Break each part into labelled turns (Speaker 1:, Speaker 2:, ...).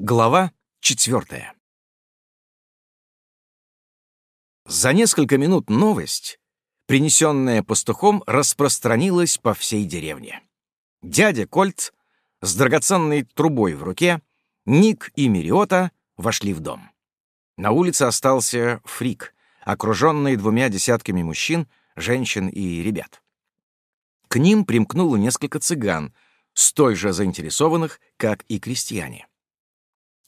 Speaker 1: Глава четвертая. За несколько минут новость, принесенная пастухом, распространилась по всей деревне. Дядя Кольт с драгоценной трубой в руке, Ник и Мириота вошли в дом. На улице остался Фрик, окруженный двумя десятками мужчин, женщин и ребят. К ним примкнуло несколько цыган, столь же заинтересованных, как и крестьяне.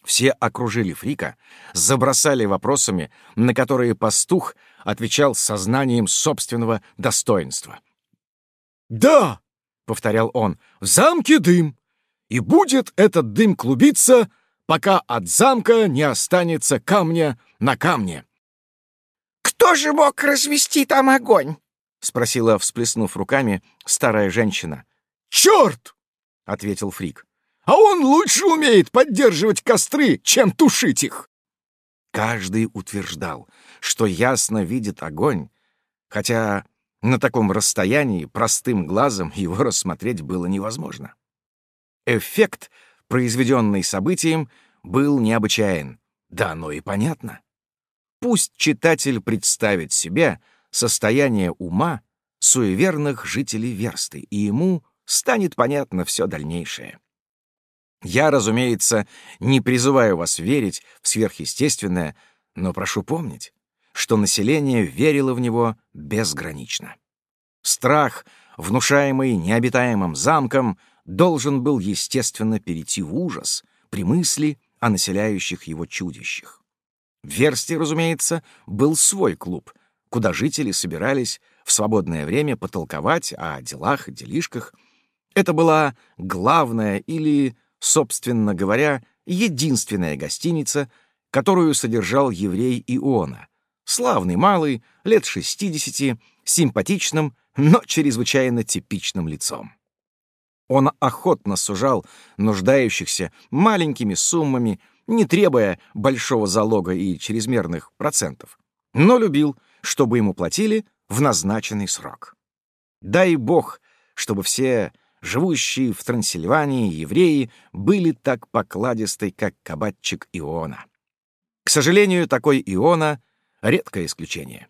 Speaker 1: Все окружили Фрика, забросали вопросами, на которые пастух отвечал с сознанием собственного достоинства. «Да!» — повторял он, — «в замке дым, и будет этот дым клубиться, пока от замка не останется камня на камне».
Speaker 2: «Кто же мог развести там огонь?»
Speaker 1: — спросила, всплеснув руками, старая женщина. «Черт!» — ответил Фрик а он лучше умеет поддерживать костры, чем тушить их. Каждый утверждал, что ясно видит огонь, хотя на таком расстоянии простым глазом его рассмотреть было невозможно. Эффект, произведенный событием, был необычайен, да оно и понятно. Пусть читатель представит себе состояние ума суеверных жителей Версты, и ему станет понятно все дальнейшее. Я, разумеется, не призываю вас верить в сверхъестественное, но прошу помнить, что население верило в него безгранично. Страх, внушаемый необитаемым замком, должен был, естественно, перейти в ужас при мысли о населяющих его чудищах. В Версте, разумеется, был свой клуб, куда жители собирались в свободное время потолковать о делах и делишках. Это была главная или собственно говоря, единственная гостиница, которую содержал еврей Иона. Славный малый, лет 60, симпатичным, но чрезвычайно типичным лицом. Он охотно сужал нуждающихся маленькими суммами, не требуя большого залога и чрезмерных процентов, но любил, чтобы ему платили в назначенный срок. Дай бог, чтобы все живущие в Трансильвании евреи были так покладисты, как кабатчик Иона. К сожалению, такой Иона — редкое исключение.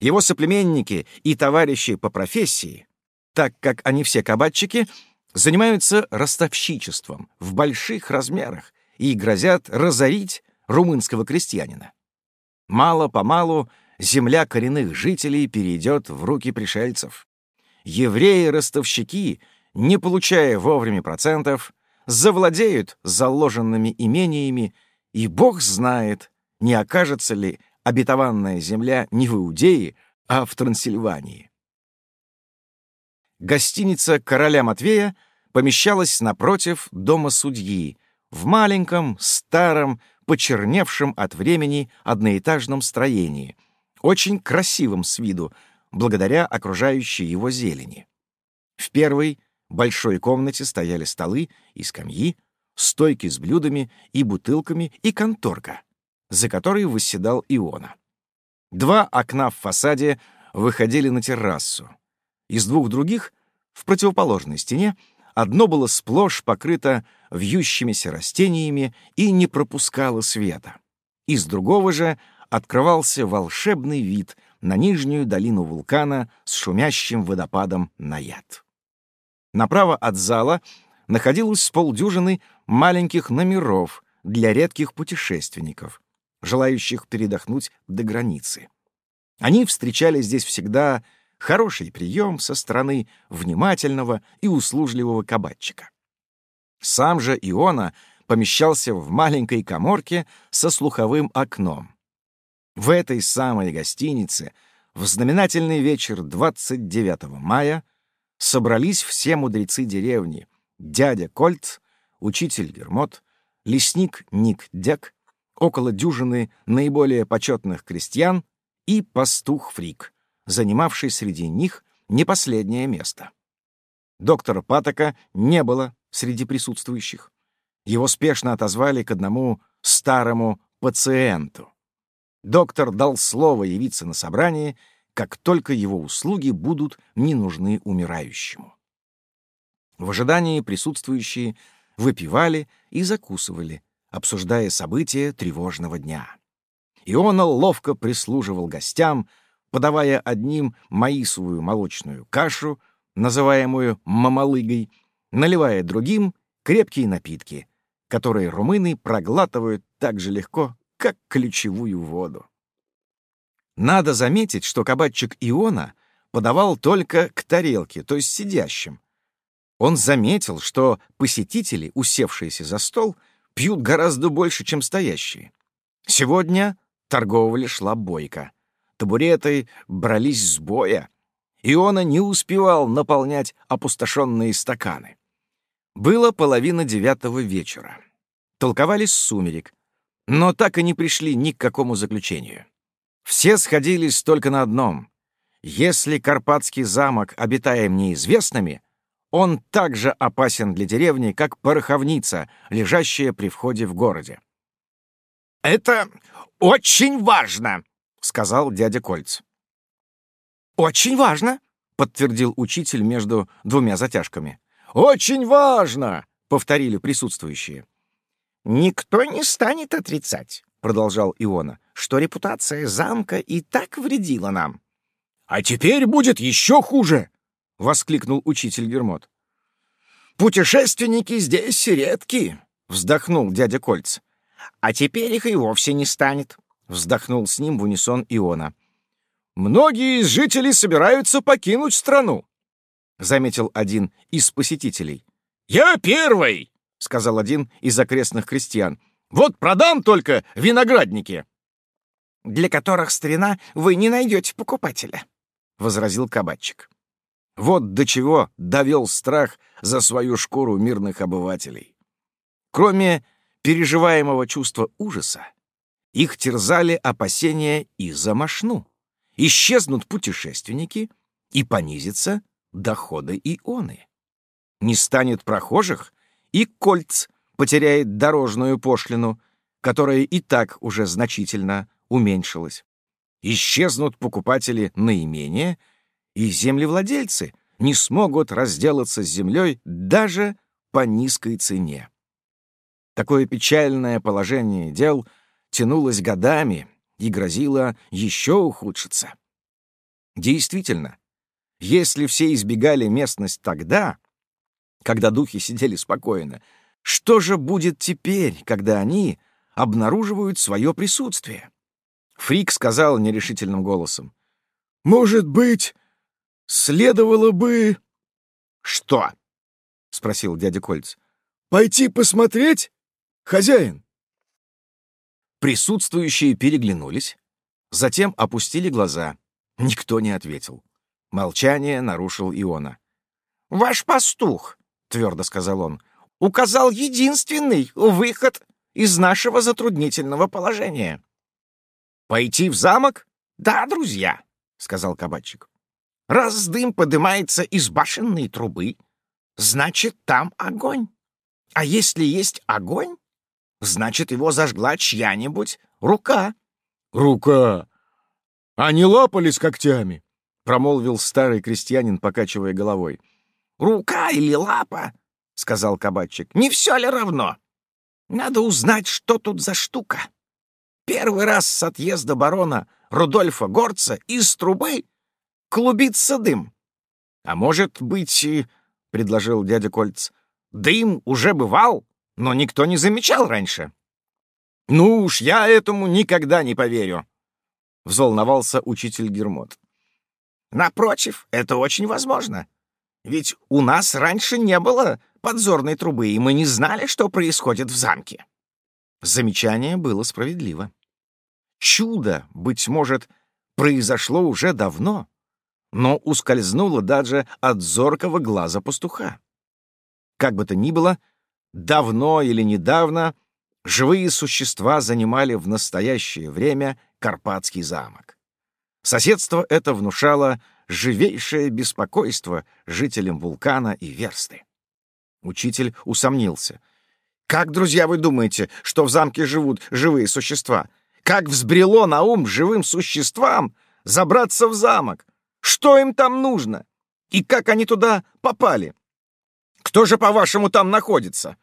Speaker 1: Его соплеменники и товарищи по профессии, так как они все кабатчики, занимаются ростовщичеством в больших размерах и грозят разорить румынского крестьянина. Мало-помалу земля коренных жителей перейдет в руки пришельцев. Евреи-ростовщики — не получая вовремя процентов, завладеют заложенными имениями, и бог знает, не окажется ли обетованная земля не в Иудее, а в Трансильвании. Гостиница короля Матвея помещалась напротив дома судьи, в маленьком, старом, почерневшем от времени одноэтажном строении, очень красивом с виду, благодаря окружающей его зелени. В первой большой комнате стояли столы и скамьи, стойки с блюдами и бутылками и конторка, за которой восседал Иона. Два окна в фасаде выходили на террасу. Из двух других, в противоположной стене, одно было сплошь покрыто вьющимися растениями и не пропускало света. Из другого же открывался волшебный вид на нижнюю долину вулкана с шумящим водопадом Наяд. Направо от зала находилось с полдюжины маленьких номеров для редких путешественников, желающих передохнуть до границы. Они встречали здесь всегда хороший прием со стороны внимательного и услужливого кабачика. Сам же Иона помещался в маленькой коморке со слуховым окном. В этой самой гостинице в знаменательный вечер 29 мая собрались все мудрецы деревни, дядя Кольт, учитель Гермот, лесник Ник Дек, около дюжины наиболее почетных крестьян и пастух Фрик, занимавший среди них не последнее место. Доктора Патока не было среди присутствующих. Его спешно отозвали к одному старому пациенту. Доктор дал слово явиться на собрание как только его услуги будут не нужны умирающему. В ожидании присутствующие выпивали и закусывали, обсуждая события тревожного дня. Иона ловко прислуживал гостям, подавая одним маисовую молочную кашу, называемую мамалыгой, наливая другим крепкие напитки, которые румыны проглатывают так же легко, как ключевую воду. Надо заметить, что кабачик Иона подавал только к тарелке, то есть сидящим. Он заметил, что посетители, усевшиеся за стол, пьют гораздо больше, чем стоящие. Сегодня торговля шла бойко. Табуреты брались с боя. Иона не успевал наполнять опустошенные стаканы. Было половина девятого вечера. Толковались сумерек, но так и не пришли ни к какому заключению. Все сходились только на одном. Если Карпатский замок обитаем неизвестными, он так же опасен для деревни, как пороховница, лежащая при входе в городе.
Speaker 2: «Это очень важно», — сказал дядя Кольц.
Speaker 1: «Очень важно», — подтвердил учитель между двумя затяжками. «Очень важно», — повторили присутствующие.
Speaker 2: «Никто не станет отрицать», — продолжал Иона, «что репутация замка и так вредила нам.
Speaker 1: «А теперь будет еще хуже!» — воскликнул учитель Гермот.
Speaker 2: «Путешественники здесь редки!» — вздохнул дядя Кольц.
Speaker 3: «А теперь их и вовсе не станет!» — вздохнул с ним в унисон Иона.
Speaker 1: «Многие из жителей собираются покинуть страну», — заметил один из посетителей. «Я первый!» — сказал один из окрестных крестьян. «Вот продам только виноградники!»
Speaker 2: «Для которых старина вы не найдете покупателя», —
Speaker 1: возразил кабачик. Вот до чего довел страх за свою шкуру мирных обывателей. Кроме переживаемого чувства ужаса, их терзали опасения и за мошну. Исчезнут путешественники, и понизится доходы ионы. Не станет прохожих, и кольц потеряет дорожную пошлину, которая и так уже значительно уменьшилась исчезнут покупатели наименее, и землевладельцы не смогут разделаться с землей даже по низкой цене. Такое печальное положение дел тянулось годами и грозило еще ухудшиться. Действительно, если все избегали местность тогда, когда духи сидели спокойно, что же будет теперь, когда они обнаруживают свое присутствие? Фрик сказал нерешительным голосом. «Может быть, следовало бы...» «Что?» — спросил дядя Кольц. «Пойти посмотреть, хозяин?» Присутствующие переглянулись, затем опустили глаза. Никто не ответил. Молчание нарушил Иона.
Speaker 2: «Ваш пастух», — твердо сказал он, — «указал единственный выход из нашего затруднительного положения».
Speaker 1: «Пойти в замок?»
Speaker 2: «Да, друзья», — сказал кабачик. «Раз дым поднимается из башенной трубы, значит, там огонь. А если есть огонь, значит, его зажгла чья-нибудь рука».
Speaker 1: «Рука! Они лапались когтями!» — промолвил старый крестьянин, покачивая головой.
Speaker 2: «Рука или лапа?» — сказал кабачик. «Не все ли равно? Надо узнать, что тут за штука». Первый раз с отъезда барона Рудольфа Горца из трубы клубится дым. А может быть, — предложил дядя Кольц, — дым уже бывал, но никто не замечал раньше.
Speaker 1: Ну уж я этому никогда не поверю, — взволновался учитель Гермот.
Speaker 2: Напротив, это очень возможно. Ведь у нас раньше не было подзорной трубы, и мы не знали, что происходит в замке.
Speaker 1: Замечание было справедливо. Чудо, быть может, произошло уже давно, но ускользнуло даже от зоркого глаза пастуха. Как бы то ни было, давно или недавно живые существа занимали в настоящее время Карпатский замок. Соседство это внушало живейшее беспокойство жителям вулкана и Версты. Учитель усомнился — как, друзья, вы думаете, что в замке живут живые существа? Как взбрело на ум живым существам забраться в замок? Что им там нужно? И как они туда попали? Кто же, по-вашему, там находится?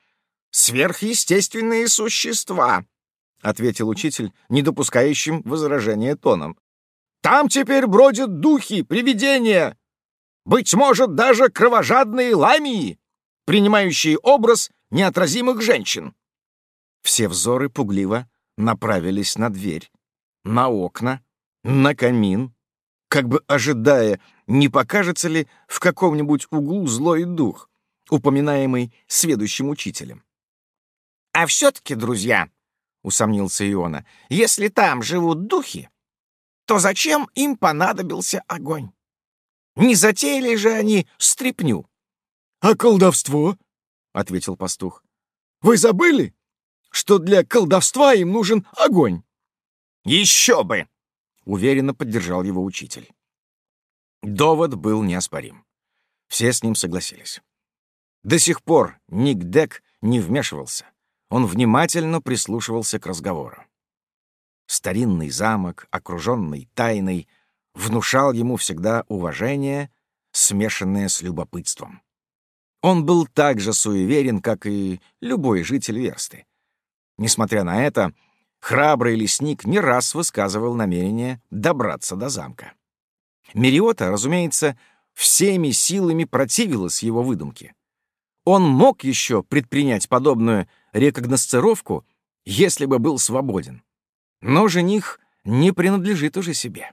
Speaker 2: сверхъестественные существа», — ответил учитель, не допускающим возражения тоном. «Там теперь бродят духи, привидения, быть может, даже кровожадные ламии, принимающие образ неотразимых женщин».
Speaker 1: Все взоры пугливо направились на дверь, на окна, на камин, как бы ожидая, не покажется ли в каком-нибудь углу злой дух, упоминаемый сведущим учителем.
Speaker 2: «А все-таки, друзья, — усомнился Иона, — если там живут духи, то зачем им понадобился огонь? Не затеяли же они стряпню?»
Speaker 1: «А колдовство?» — ответил пастух. «Вы забыли, что для колдовства им нужен огонь?»
Speaker 2: «Еще бы!»
Speaker 1: — уверенно поддержал его учитель. Довод был неоспорим. Все с ним согласились. До сих пор Ник Дек не вмешивался. Он внимательно прислушивался к разговору. Старинный замок, окруженный тайной, внушал ему всегда уважение, смешанное с любопытством. Он был так же суеверен, как и любой житель Версты. Несмотря на это, храбрый лесник не раз высказывал намерение добраться до замка. Мериота, разумеется, всеми силами противилась его выдумке. Он мог еще предпринять подобную рекогносцировку, если бы был свободен. Но жених не принадлежит уже себе.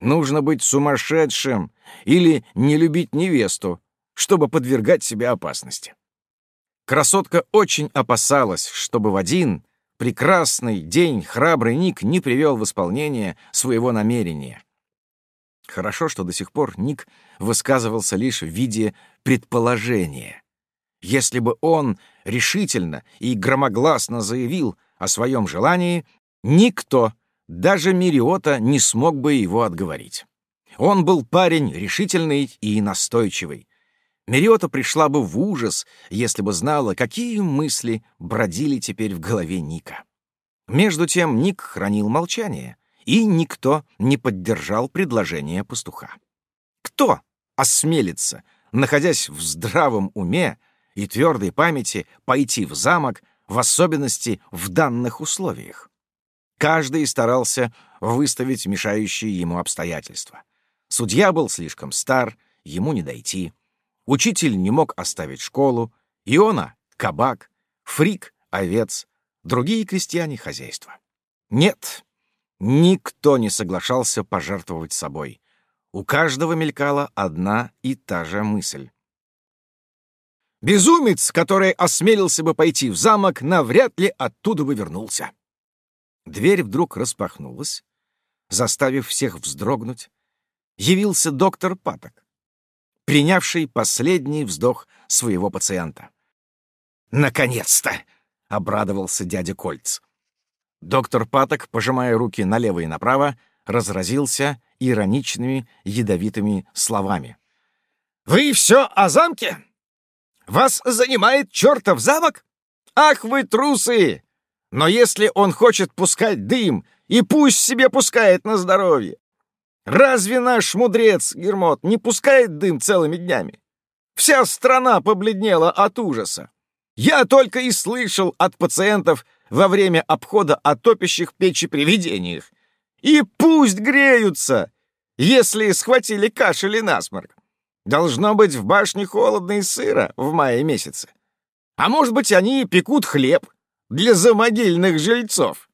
Speaker 1: Нужно быть сумасшедшим или не любить невесту, чтобы подвергать себя опасности. Красотка очень опасалась, чтобы в один прекрасный день храбрый Ник не привел в исполнение своего намерения. Хорошо, что до сих пор Ник высказывался лишь в виде предположения. Если бы он решительно и громогласно заявил о своем желании, никто, даже Мириота, не смог бы его отговорить. Он был парень решительный и настойчивый. Мириота пришла бы в ужас, если бы знала, какие мысли бродили теперь в голове Ника. Между тем Ник хранил молчание, и никто не поддержал предложение пастуха. Кто осмелится, находясь в здравом уме и твердой памяти, пойти в замок, в особенности в данных условиях? Каждый старался выставить мешающие ему обстоятельства. Судья был слишком стар, ему не дойти. Учитель не мог оставить школу, Иона — кабак, Фрик — овец, другие крестьяне — хозяйство. Нет, Никто не соглашался пожертвовать собой. У каждого мелькала одна и та же мысль. Безумец, который осмелился бы пойти в замок, навряд ли оттуда бы вернулся. Дверь вдруг распахнулась, заставив всех вздрогнуть. Явился доктор Паток, принявший последний вздох своего пациента. «Наконец-то!» — обрадовался дядя Кольц. Доктор Паток, пожимая руки налево и направо, разразился ироничными, ядовитыми словами. «Вы все о замке? Вас занимает чертов замок? Ах вы трусы! Но если он хочет пускать дым, и пусть себе пускает на здоровье. Разве наш мудрец Гермот не пускает дым целыми днями? Вся страна побледнела от ужаса. Я только и слышал от пациентов во время обхода о топящих печи привидениях. И пусть греются, если схватили кашель и насморк. Должно быть в башне холодно и сыро в мае месяце. А может быть, они пекут хлеб для замогильных жильцов.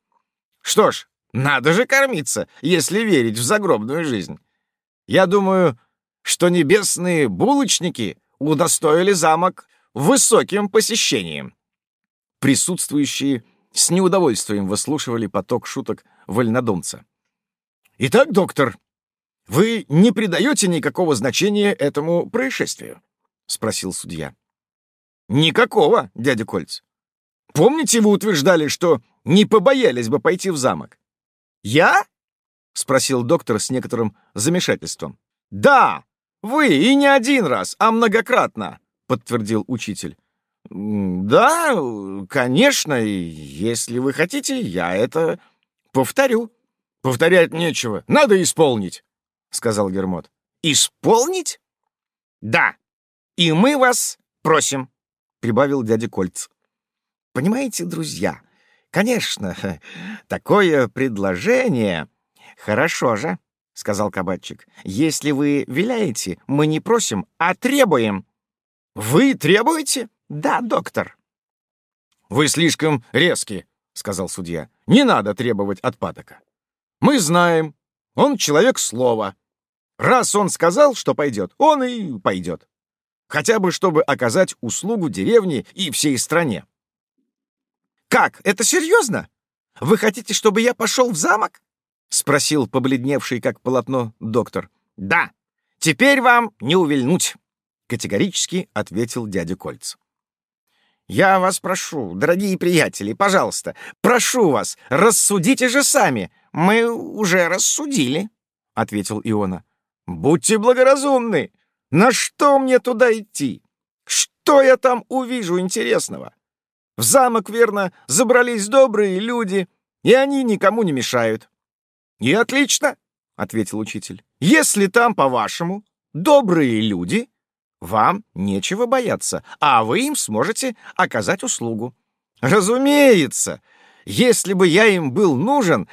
Speaker 1: Что ж, надо же кормиться, если верить в загробную жизнь. Я думаю, что небесные булочники удостоили замок высоким посещением. Присутствующие с неудовольствием выслушивали поток шуток вольнодумца. «Итак, доктор, вы не придаете никакого значения этому происшествию?» — спросил судья. «Никакого, дядя Кольц. Помните, вы утверждали, что не побоялись бы пойти в замок?» «Я?» — спросил доктор с некоторым замешательством. «Да, вы и не один раз, а многократно», — подтвердил учитель. «Да, конечно, если вы хотите, я это повторю». «Повторять нечего, надо исполнить», — сказал Гермот. «Исполнить?» «Да, и мы вас просим», — прибавил дядя Кольц.
Speaker 2: Понимаете, друзья, конечно, такое предложение... Хорошо же, — сказал кабачик. «Если вы виляете, мы не просим, а требуем». «Вы требуете?» «Да, доктор».
Speaker 1: «Вы слишком резки», — сказал судья. «Не надо требовать от Патока. Мы знаем, он человек слова. Раз он сказал, что пойдет, он и пойдет. Хотя бы, чтобы оказать услугу деревне и всей стране».
Speaker 2: «Как? Это серьезно? Вы хотите, чтобы я пошел в замок?» — спросил побледневший, как полотно, доктор. «Да, теперь вам не увильнуть», — категорически ответил дядя Кольц. «Я вас прошу, дорогие приятели, пожалуйста, прошу вас, рассудите же сами. Мы уже рассудили», — ответил Иона. «Будьте благоразумны. На что мне туда идти? Что я там увижу интересного? В замок, верно, забрались добрые люди, и они никому не мешают. «И отлично», — ответил учитель. «Если там, по-вашему, добрые люди, вам нечего бояться, а вы им сможете оказать услугу. Разумеется, если бы я им был нужен,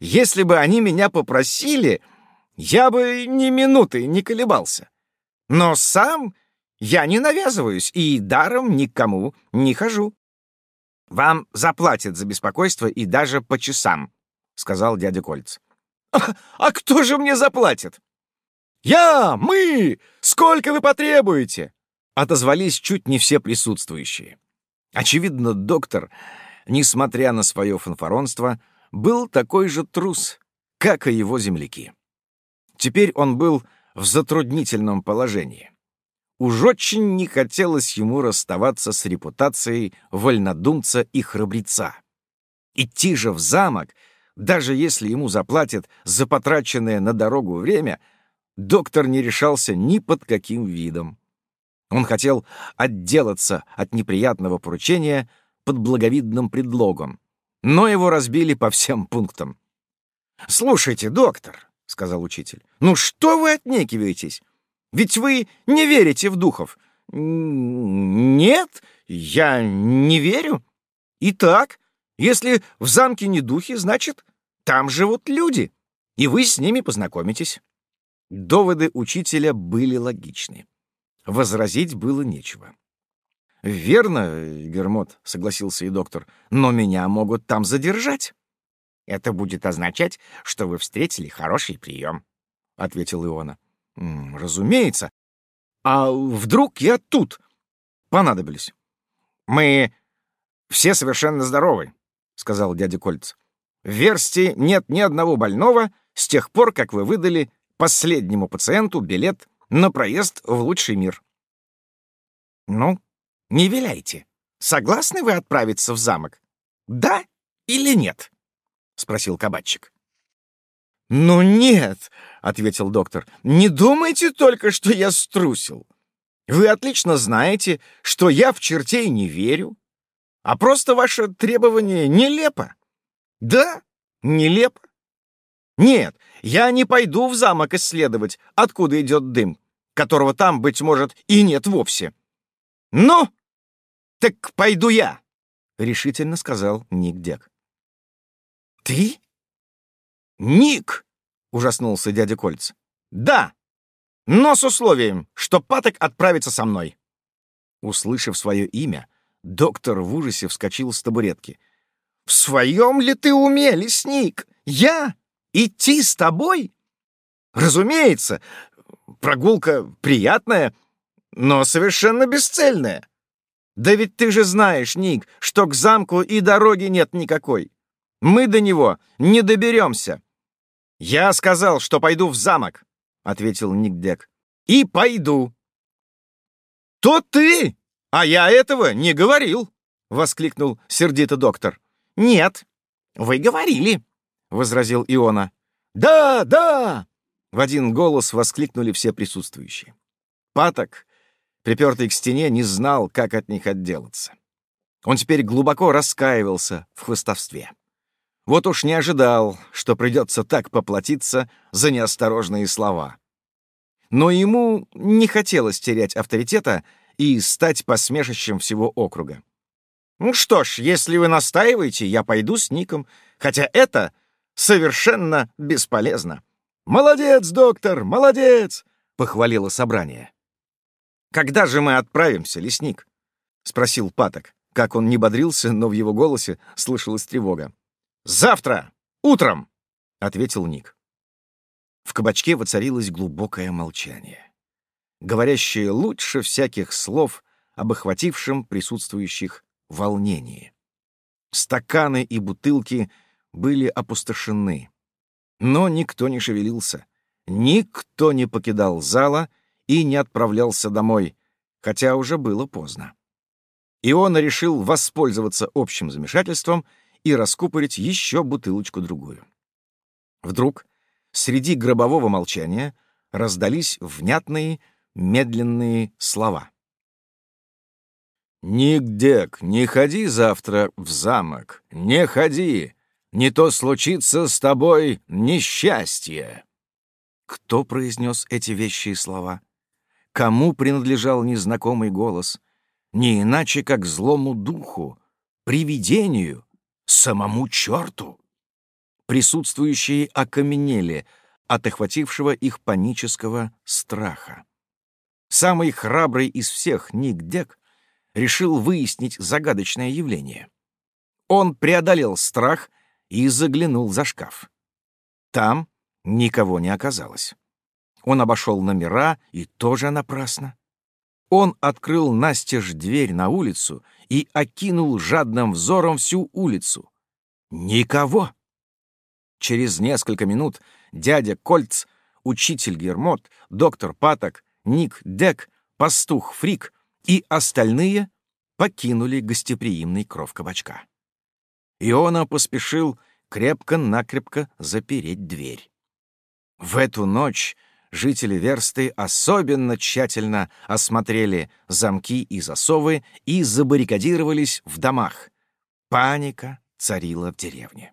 Speaker 2: если бы они меня попросили, я бы ни минуты не колебался. Но сам я не навязываюсь и даром никому не хожу. Вам заплатят за беспокойство и даже по часам, — сказал дядя Кольц. А, кто же мне заплатит?» «Я! Мы! Сколько вы потребуете?» Отозвались чуть не все присутствующие. Очевидно, доктор, несмотря на свое фанфаронство, был такой же трус, как и его земляки. Теперь он был в затруднительном положении. Уж очень не хотелось ему расставаться с репутацией вольнодумца и храбреца. Идти же в замок — даже если ему заплатят за потраченное на дорогу время, доктор не решался ни под каким видом. Он хотел отделаться от неприятного поручения под благовидным предлогом, но его разбили по всем пунктам. «Слушайте, доктор», — сказал учитель, — «ну что вы отнекиваетесь? Ведь вы не верите в духов». «Нет, я не верю. Итак, если в замке не духи, значит, там живут люди, и вы с ними познакомитесь». Доводы учителя были логичны. Возразить было нечего. «Верно, Гермот», — согласился и доктор, — «но меня могут там задержать». «Это будет означать, что вы встретили хороший прием», — ответил Иона. «Разумеется. А вдруг я тут понадобились?» «Мы все совершенно здоровы», — сказал дядя Кольц. «В Версте нет ни одного больного с тех пор, как вы выдали последнему пациенту билет на проезд в лучший мир». «Ну, не виляйте. Согласны вы отправиться в замок? Да или нет?» — спросил кабачик. «Ну нет», — ответил доктор, — «не думайте только, что я струсил. Вы отлично знаете, что я в чертей не верю, а просто ваше требование нелепо. Да, нелепо. Нет, я не пойду в замок исследовать, откуда идет дым, которого там, быть может, и нет вовсе. Ну, так пойду я, — решительно сказал Ник Дек. Ты? Ник, — ужаснулся дядя Кольц. Да, но с условием, что Паток отправится со мной. Услышав свое имя, Доктор в ужасе вскочил с табуретки. «В своем ли ты уме, лесник? Я? Идти с тобой?» «Разумеется, прогулка приятная, но совершенно бесцельная. Да ведь ты же знаешь, Ник, что к замку и дороги нет никакой. Мы до него не доберемся». «Я сказал, что пойду в замок», — ответил Ник Дек. «И пойду». «То ты!» «А я этого не говорил!» — воскликнул сердито доктор. «Нет, вы говорили!» — возразил Иона. «Да, да!» — в один голос воскликнули все присутствующие. Паток, припертый к стене, не знал, как от них отделаться. Он теперь глубоко раскаивался в хвостовстве. Вот уж не ожидал, что придется так поплатиться за неосторожные слова. Но ему не хотелось терять авторитета и стать посмешищем всего округа.
Speaker 3: Ну что ж, если вы настаиваете, я пойду с Ником, хотя это совершенно бесполезно.
Speaker 1: «Молодец, доктор, молодец!» — похвалило собрание.
Speaker 3: «Когда же мы отправимся, лесник?» — спросил Паток. Как он не бодрился, но в его голосе слышалась тревога. «Завтра! Утром!» — ответил Ник. В кабачке воцарилось глубокое молчание, говорящее лучше всяких слов об охватившем присутствующих волнении. Стаканы и бутылки были опустошены. Но никто не шевелился, никто не покидал зала и не отправлялся домой, хотя уже было поздно. Иона решил воспользоваться общим замешательством и раскупорить еще бутылочку-другую. Вдруг среди гробового молчания раздались внятные, медленные слова.
Speaker 1: «Ник не ходи завтра в замок, не ходи, не то случится с тобой несчастье».
Speaker 3: Кто произнес эти вещие слова? Кому принадлежал незнакомый голос? Не иначе, как злому духу, привидению, самому черту. Присутствующие окаменели от охватившего их панического страха. Самый храбрый из всех, Ник Дек, решил выяснить загадочное явление. Он преодолел страх и заглянул за шкаф. Там никого не оказалось. Он обошел номера, и тоже напрасно. Он открыл настежь дверь на улицу и окинул жадным взором всю улицу. Никого! Через несколько минут дядя Кольц, учитель Гермот, доктор Паток, Ник Дек, пастух Фрик и остальные покинули гостеприимный кров кабачка. Иона поспешил крепко-накрепко запереть дверь. В эту ночь жители Версты особенно тщательно осмотрели замки и засовы и забаррикадировались в домах. Паника царила в деревне.